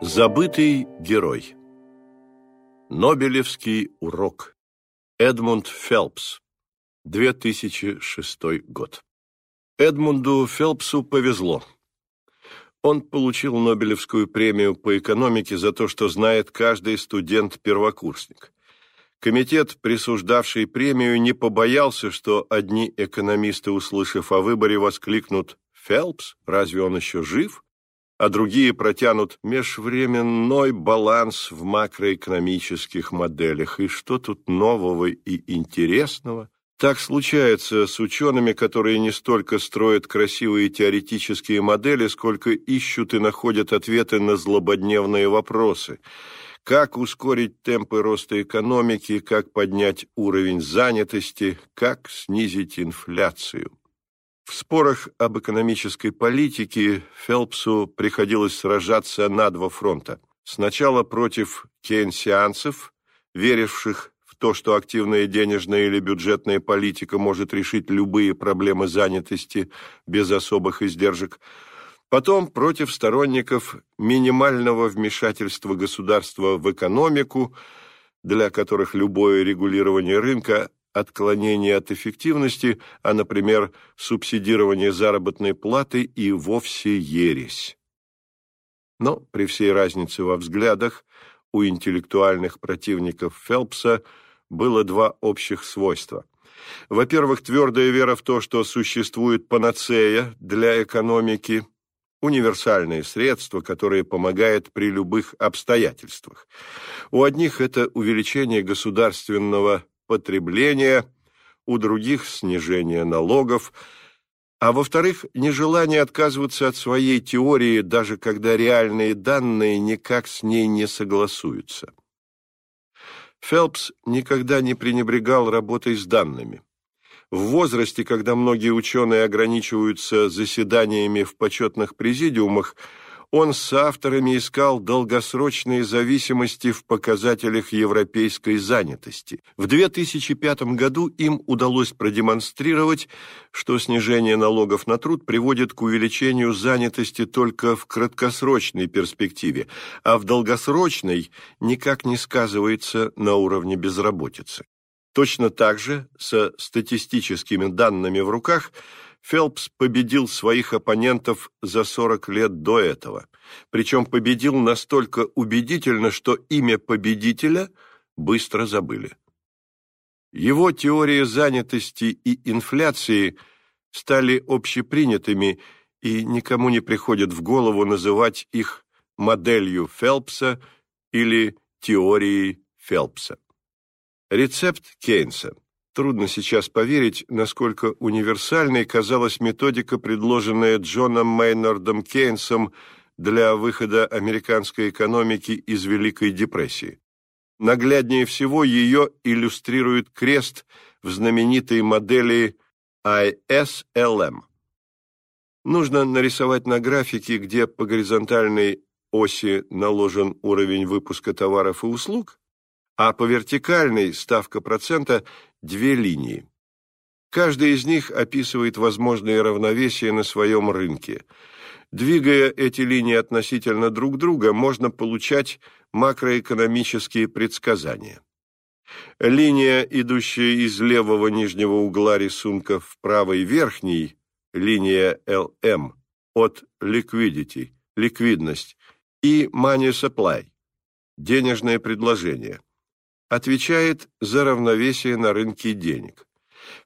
Забытый герой Нобелевский урок Эдмунд Фелпс 2006 год Эдмунду Фелпсу повезло. Он получил Нобелевскую премию по экономике за то, что знает каждый студент-первокурсник. Комитет, присуждавший премию, не побоялся, что одни экономисты, услышав о выборе, воскликнут «Фелпс? Разве он еще жив?» А другие протянут межвременной баланс в макроэкономических моделях. И что тут нового и интересного? Так случается с учеными, которые не столько строят красивые теоретические модели, сколько ищут и находят ответы на злободневные вопросы. Как ускорить темпы роста экономики, как поднять уровень занятости, как снизить инфляцию. В спорах об экономической политике Фелпсу приходилось сражаться на два фронта. Сначала против кейнсианцев, веривших в то, что активная денежная или бюджетная политика может решить любые проблемы занятости без особых издержек. Потом против сторонников минимального вмешательства государства в экономику, для которых любое регулирование рынка отклонение от эффективности, а, например, субсидирование заработной платы и вовсе ересь. Но при всей разнице во взглядах у интеллектуальных противников Фелпса было два общих свойства. Во-первых, твердая вера в то, что существует панацея для экономики, универсальное средство, которое помогает при любых обстоятельствах. У одних это увеличение государственного потребления, у других снижение налогов, а во-вторых, нежелание отказываться от своей теории, даже когда реальные данные никак с ней не согласуются. Фелпс никогда не пренебрегал работой с данными. В возрасте, когда многие ученые ограничиваются заседаниями в почетных президиумах, он с авторами искал долгосрочные зависимости в показателях европейской занятости. В 2005 году им удалось продемонстрировать, что снижение налогов на труд приводит к увеличению занятости только в краткосрочной перспективе, а в долгосрочной никак не сказывается на уровне безработицы. Точно так же, со статистическими данными в руках – Фелпс победил своих оппонентов за 40 лет до этого, причем победил настолько убедительно, что имя победителя быстро забыли. Его теории занятости и инфляции стали общепринятыми, и никому не приходит в голову называть их моделью Фелпса или теорией Фелпса. Рецепт Кейнса – Трудно сейчас поверить, насколько универсальной казалась методика, предложенная Джоном Мейнардом Кейнсом для выхода американской экономики из Великой депрессии. Нагляднее всего ее иллюстрирует крест в знаменитой модели ISLM. Нужно нарисовать на графике, где по горизонтальной оси наложен уровень выпуска товаров и услуг, а по вертикальной ставка процента две линии. Каждая из них описывает возможные равновесия на своем рынке. Двигая эти линии относительно друг друга, можно получать макроэкономические предсказания. Линия, идущая из левого нижнего угла рисунка в правый верхний, линия LM, от liquidity, ликвидность, и money supply, денежное предложение – отвечает за равновесие на рынке денег.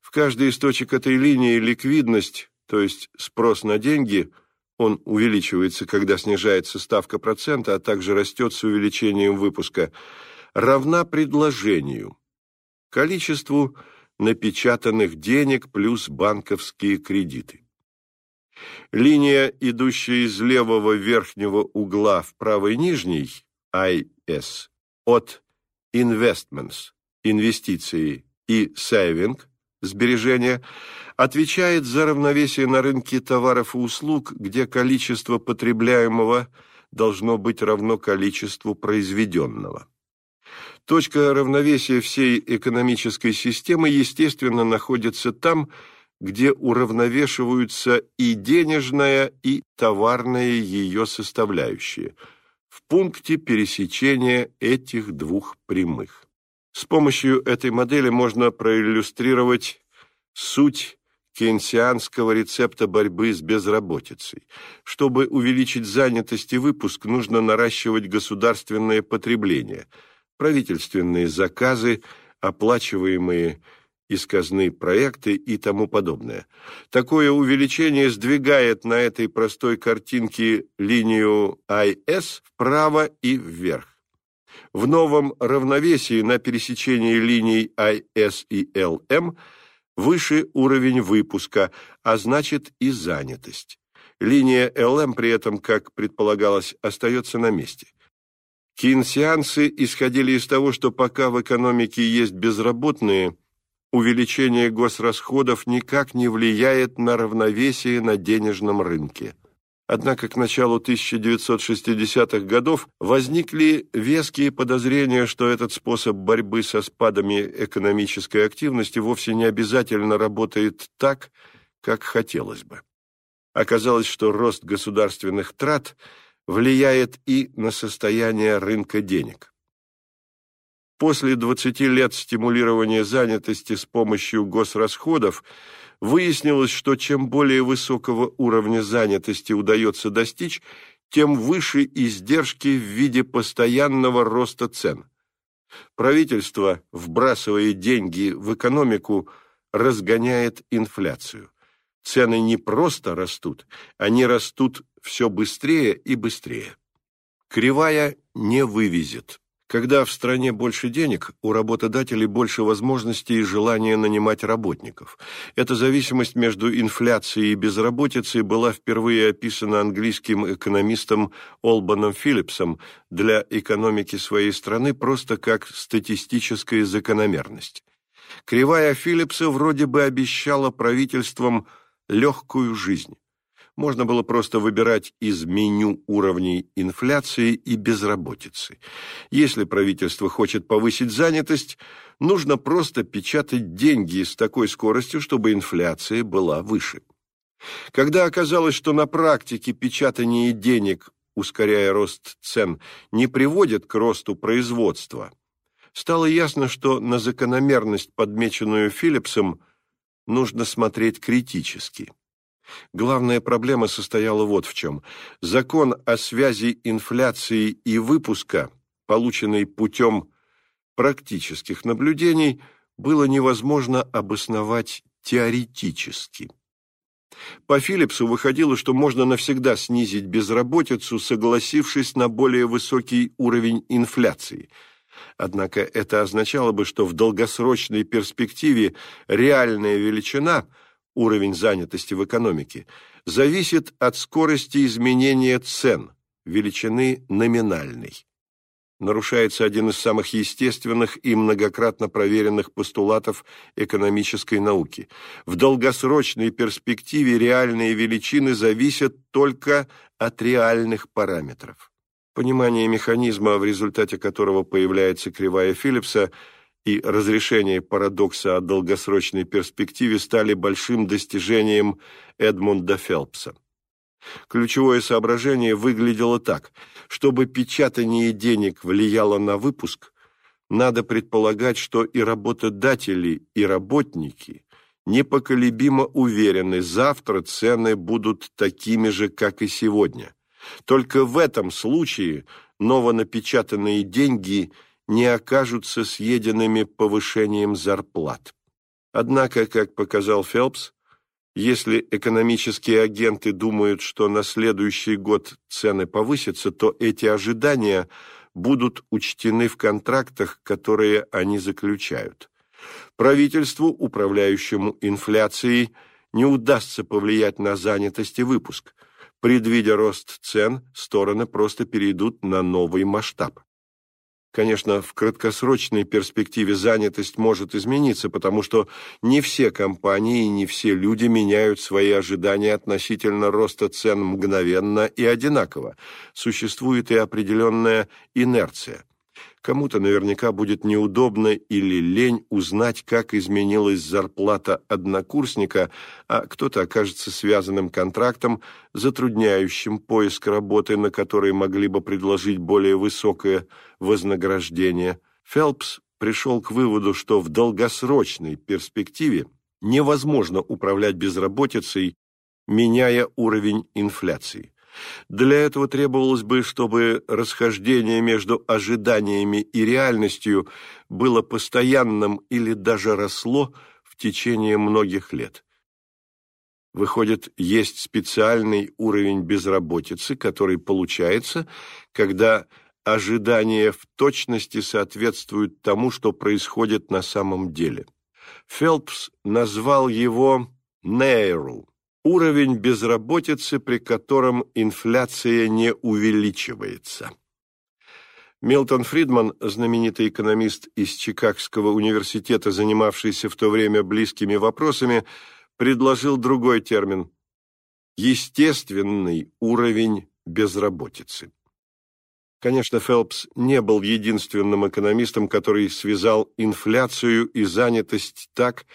В каждой из точек этой линии ликвидность, то есть спрос на деньги, он увеличивается, когда снижается ставка процента, а также растет с увеличением выпуска, равна предложению, количеству напечатанных денег плюс банковские кредиты. Линия, идущая из левого верхнего угла в правый нижний, IS, от investments – инвестиции и saving – сбережения, отвечает за равновесие на рынке товаров и услуг, где количество потребляемого должно быть равно количеству произведенного. Точка равновесия всей экономической системы, естественно, находится там, где уравновешиваются и денежная, и товарная ее составляющие – в пункте пересечения этих двух прямых. С помощью этой модели можно проиллюстрировать суть кейнсианского рецепта борьбы с безработицей. Чтобы увеличить занятость и выпуск, нужно наращивать государственное потребление, правительственные заказы, оплачиваемые из казны проекты и тому подобное. Такое увеличение сдвигает на этой простой картинке линию IS вправо и вверх. В новом равновесии на пересечении линий IS и LM – выше уровень выпуска, а значит и занятость. Линия ЛМ при этом, как предполагалось, остается на месте. Кейнсианцы исходили из того, что пока в экономике есть безработные, увеличение госрасходов никак не влияет на равновесие на денежном рынке. Однако к началу 1960-х годов возникли веские подозрения, что этот способ борьбы со спадами экономической активности вовсе не обязательно работает так, как хотелось бы. Оказалось, что рост государственных трат влияет и на состояние рынка денег. После 20 лет стимулирования занятости с помощью госрасходов – выяснилось, что чем более высокого уровня занятости удается достичь, тем выше издержки в виде постоянного роста цен. Правительство, вбрасывая деньги в экономику, разгоняет инфляцию. Цены не просто растут, они растут все быстрее и быстрее. Кривая не вывезет. Когда в стране больше денег, у работодателей больше возможностей и желания нанимать работников. Эта зависимость между инфляцией и безработицей была впервые описана английским экономистом Олбаном Филлипсом для экономики своей страны просто как статистическая закономерность. Кривая Филлипса вроде бы обещала правительствам легкую жизнь можно было просто выбирать из меню уровней инфляции и безработицы. Если правительство хочет повысить занятость, нужно просто печатать деньги с такой скоростью, чтобы инфляция была выше. Когда оказалось, что на практике печатание денег, ускоряя рост цен, не приводит к росту производства, стало ясно, что на закономерность, подмеченную Филлипсом, нужно смотреть критически. Главная проблема состояла вот в чем. Закон о связи инфляции и выпуска, полученный путем практических наблюдений, было невозможно обосновать теоретически. По Филлипсу выходило, что можно навсегда снизить безработицу, согласившись на более высокий уровень инфляции. Однако это означало бы, что в долгосрочной перспективе реальная величина – уровень занятости в экономике, зависит от скорости изменения цен, величины номинальной. Нарушается один из самых естественных и многократно проверенных постулатов экономической науки. В долгосрочной перспективе реальные величины зависят только от реальных параметров. Понимание механизма, в результате которого появляется кривая Филлипса – и разрешение парадокса о долгосрочной перспективе стали большим достижением Эдмунда Фелпса. Ключевое соображение выглядело так. Чтобы печатание денег влияло на выпуск, надо предполагать, что и работодатели, и работники непоколебимо уверены, завтра цены будут такими же, как и сегодня. Только в этом случае новонапечатанные деньги – не окажутся съеденными повышением зарплат. Однако, как показал Фелпс, если экономические агенты думают, что на следующий год цены повысятся, то эти ожидания будут учтены в контрактах, которые они заключают. Правительству, управляющему инфляцией, не удастся повлиять на занятость и выпуск. Предвидя рост цен, стороны просто перейдут на новый масштаб. Конечно, в краткосрочной перспективе занятость может измениться, потому что не все компании и не все люди меняют свои ожидания относительно роста цен мгновенно и одинаково. Существует и определенная инерция. Кому-то наверняка будет неудобно или лень узнать, как изменилась зарплата однокурсника, а кто-то окажется связанным контрактом, затрудняющим поиск работы, на которой могли бы предложить более высокое вознаграждение. Фелпс пришел к выводу, что в долгосрочной перспективе невозможно управлять безработицей, меняя уровень инфляции. Для этого требовалось бы, чтобы расхождение между ожиданиями и реальностью было постоянным или даже росло в течение многих лет. Выходит, есть специальный уровень безработицы, который получается, когда ожидания в точности соответствуют тому, что происходит на самом деле. Фелпс назвал его «нейру» уровень безработицы, при котором инфляция не увеличивается. Милтон Фридман, знаменитый экономист из Чикагского университета, занимавшийся в то время близкими вопросами, предложил другой термин – естественный уровень безработицы. Конечно, Фелпс не был единственным экономистом, который связал инфляцию и занятость так,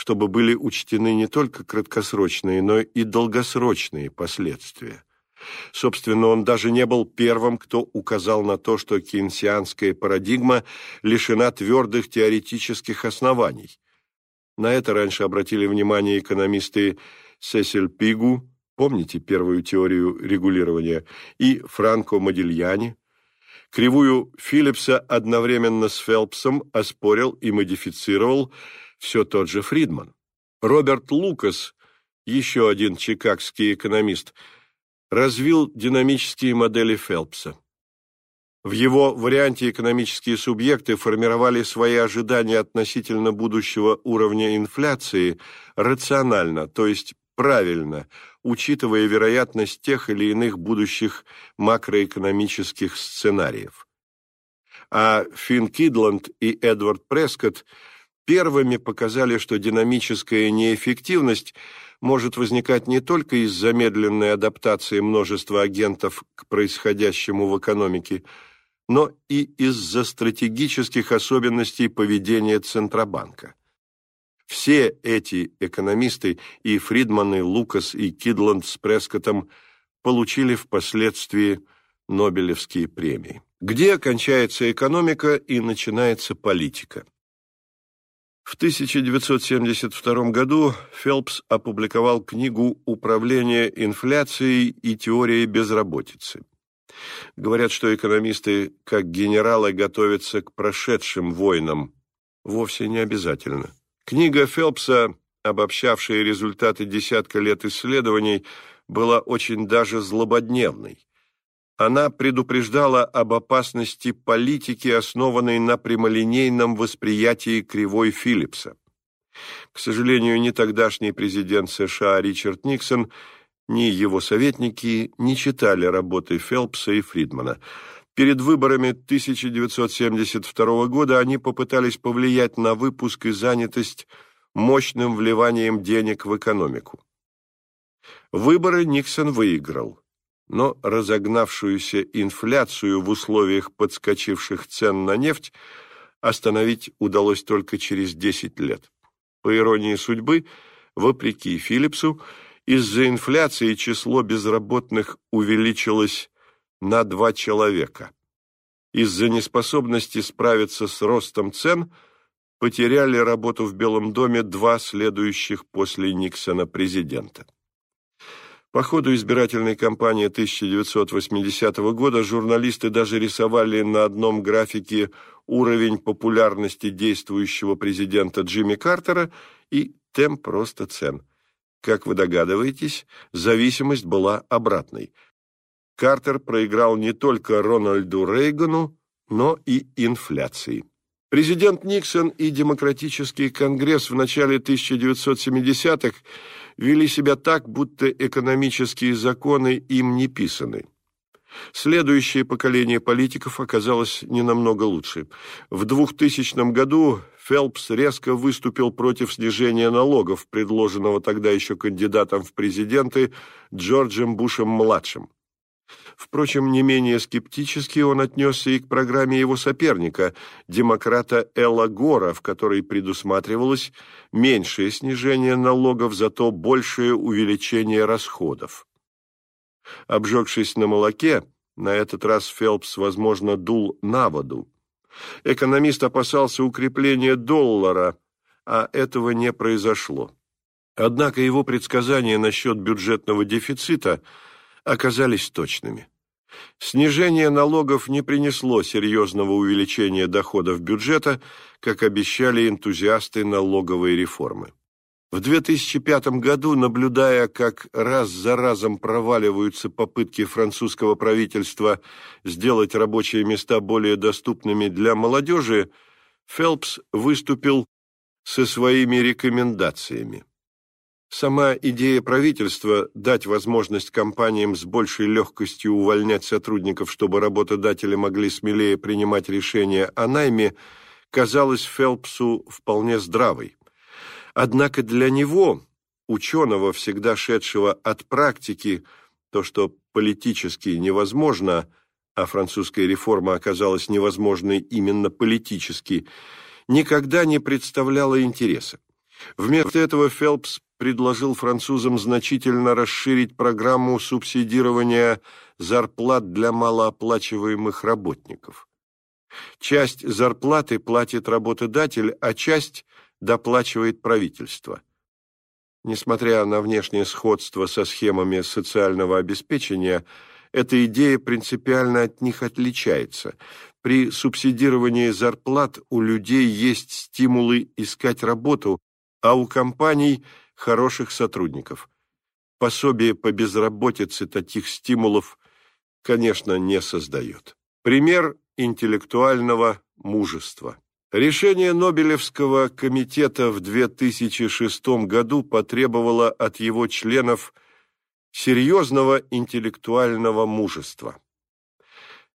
чтобы были учтены не только краткосрочные, но и долгосрочные последствия. Собственно, он даже не был первым, кто указал на то, что кейнсианская парадигма лишена твердых теоретических оснований. На это раньше обратили внимание экономисты Сесиль Пигу, помните первую теорию регулирования, и Франко Модильяни. Кривую Филлипса одновременно с Фелпсом оспорил и модифицировал все тот же Фридман. Роберт Лукас, еще один чикагский экономист, развил динамические модели Фелпса. В его варианте экономические субъекты формировали свои ожидания относительно будущего уровня инфляции рационально, то есть правильно, учитывая вероятность тех или иных будущих макроэкономических сценариев. А Финн Кидланд и Эдвард Прескотт первыми показали, что динамическая неэффективность может возникать не только из замедленной адаптации множества агентов к происходящему в экономике, но и из-за стратегических особенностей поведения Центробанка. Все эти экономисты, и Фридман, и Лукас, и Кидланд с Прескоттом, получили впоследствии Нобелевские премии. Где кончается экономика и начинается политика? В 1972 году Фелпс опубликовал книгу «Управление инфляцией и теория безработицы». Говорят, что экономисты, как генералы, готовятся к прошедшим войнам. Вовсе не обязательно. Книга Фелпса, обобщавшая результаты десятка лет исследований, была очень даже злободневной. Она предупреждала об опасности политики, основанной на прямолинейном восприятии кривой Филлипса. К сожалению, ни тогдашний президент США Ричард Никсон, ни его советники не читали работы Фелпса и Фридмана. Перед выборами 1972 года они попытались повлиять на выпуск и занятость мощным вливанием денег в экономику. Выборы Никсон выиграл но разогнавшуюся инфляцию в условиях подскочивших цен на нефть остановить удалось только через 10 лет. По иронии судьбы, вопреки Филлипсу, из-за инфляции число безработных увеличилось на два человека. Из-за неспособности справиться с ростом цен потеряли работу в Белом доме два следующих после Никсона президента. По ходу избирательной кампании 1980 года журналисты даже рисовали на одном графике уровень популярности действующего президента Джимми Картера и темп роста цен. Как вы догадываетесь, зависимость была обратной. Картер проиграл не только Рональду Рейгану, но и инфляции. Президент Никсон и Демократический конгресс в начале 1970-х вели себя так, будто экономические законы им не писаны. Следующее поколение политиков оказалось не намного лучше. В 2000 году Фелпс резко выступил против снижения налогов, предложенного тогда еще кандидатом в президенты Джорджем Бушем-младшим. Впрочем, не менее скептически он отнесся и к программе его соперника, демократа Элла Гора, в которой предусматривалось меньшее снижение налогов, зато большее увеличение расходов. Обжегшись на молоке, на этот раз Фелпс, возможно, дул на воду. Экономист опасался укрепления доллара, а этого не произошло. Однако его предсказания насчет бюджетного дефицита оказались точными. Снижение налогов не принесло серьезного увеличения доходов бюджета, как обещали энтузиасты налоговой реформы. В 2005 году, наблюдая, как раз за разом проваливаются попытки французского правительства сделать рабочие места более доступными для молодежи, Фелпс выступил со своими рекомендациями. Сама идея правительства дать возможность компаниям с большей легкостью увольнять сотрудников, чтобы работодатели могли смелее принимать решения о найме, казалась Фелпсу вполне здравой. Однако для него, ученого, всегда шедшего от практики, то, что политически невозможно, а французская реформа оказалась невозможной именно политически, никогда не представляло интереса. Вместо этого Фелпс предложил французам значительно расширить программу субсидирования зарплат для малооплачиваемых работников. Часть зарплаты платит работодатель, а часть доплачивает правительство. Несмотря на внешнее сходство со схемами социального обеспечения, эта идея принципиально от них отличается. При субсидировании зарплат у людей есть стимулы искать работу, а у компаний – хороших сотрудников. Пособие по безработице таких стимулов, конечно, не создает. Пример интеллектуального мужества. Решение Нобелевского комитета в 2006 году потребовало от его членов серьезного интеллектуального мужества.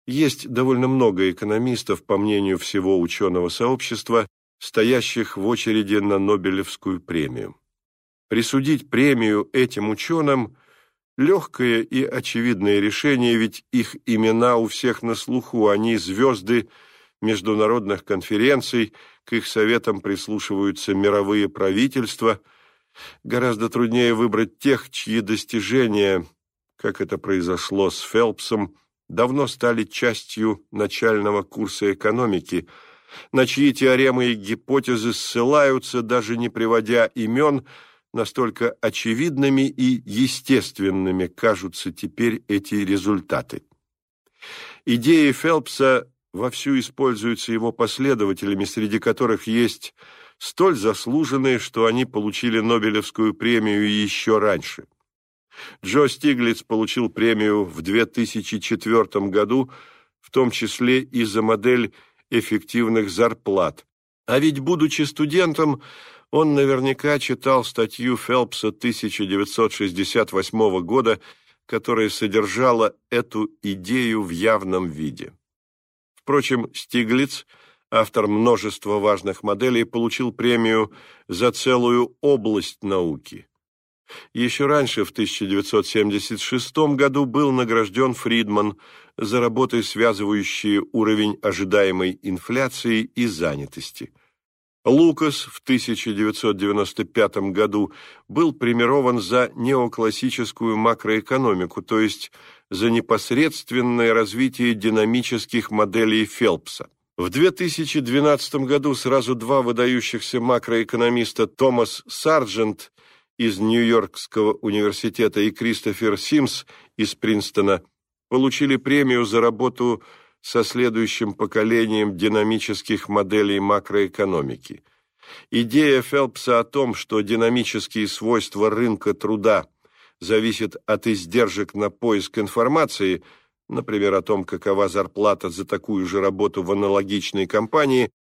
Есть довольно много экономистов, по мнению всего ученого сообщества, стоящих в очереди на Нобелевскую премию. Присудить премию этим ученым – легкое и очевидное решение, ведь их имена у всех на слуху, они звезды – международных конференций, к их советам прислушиваются мировые правительства. Гораздо труднее выбрать тех, чьи достижения, как это произошло с Фелпсом, давно стали частью начального курса экономики, на чьи теоремы и гипотезы ссылаются, даже не приводя имен, настолько очевидными и естественными кажутся теперь эти результаты. Идеи Фелпса вовсю используются его последователями, среди которых есть столь заслуженные, что они получили Нобелевскую премию еще раньше. Джо Стиглиц получил премию в 2004 году, в том числе и за модель эффективных зарплат. А ведь, будучи студентом, он наверняка читал статью Фелпса 1968 года, которая содержала эту идею в явном виде. Впрочем, Стиглиц, автор множества важных моделей, получил премию за целую область науки. Еще раньше, в 1976 году, был награжден Фридман за работы, связывающие уровень ожидаемой инфляции и занятости. Лукас в 1995 году был премирован за неоклассическую макроэкономику, то есть за непосредственное развитие динамических моделей Фелпса. В 2012 году сразу два выдающихся макроэкономиста Томас Сарджент из Нью-Йоркского университета и Кристофер Симс из Принстона получили премию за работу со следующим поколением динамических моделей макроэкономики. Идея Фелпса о том, что динамические свойства рынка труда – зависит от издержек на поиск информации, например, о том, какова зарплата за такую же работу в аналогичной компании,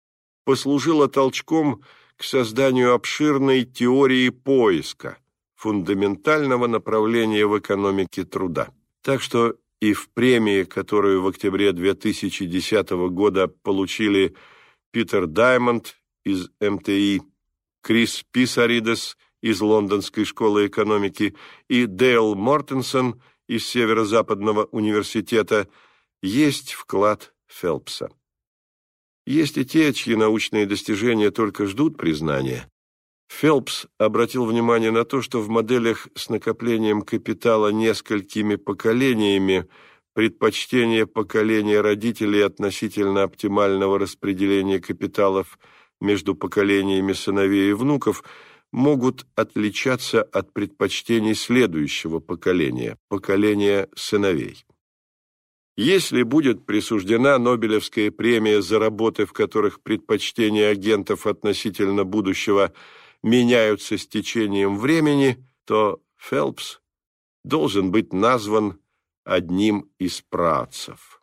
послужило толчком к созданию обширной теории поиска, фундаментального направления в экономике труда. Так что и в премии, которую в октябре 2010 года получили Питер Даймонд из МТИ, Крис Писаридес из Лондонской школы экономики и Дейл Мортенсон из Северо-Западного университета, есть вклад Фелпса. Есть и те, чьи научные достижения только ждут признания. Фелпс обратил внимание на то, что в моделях с накоплением капитала несколькими поколениями предпочтение поколения родителей относительно оптимального распределения капиталов между поколениями сыновей и внуков могут отличаться от предпочтений следующего поколения, поколения сыновей. Если будет присуждена Нобелевская премия за работы, в которых предпочтения агентов относительно будущего меняются с течением времени, то Фелпс должен быть назван одним из працев.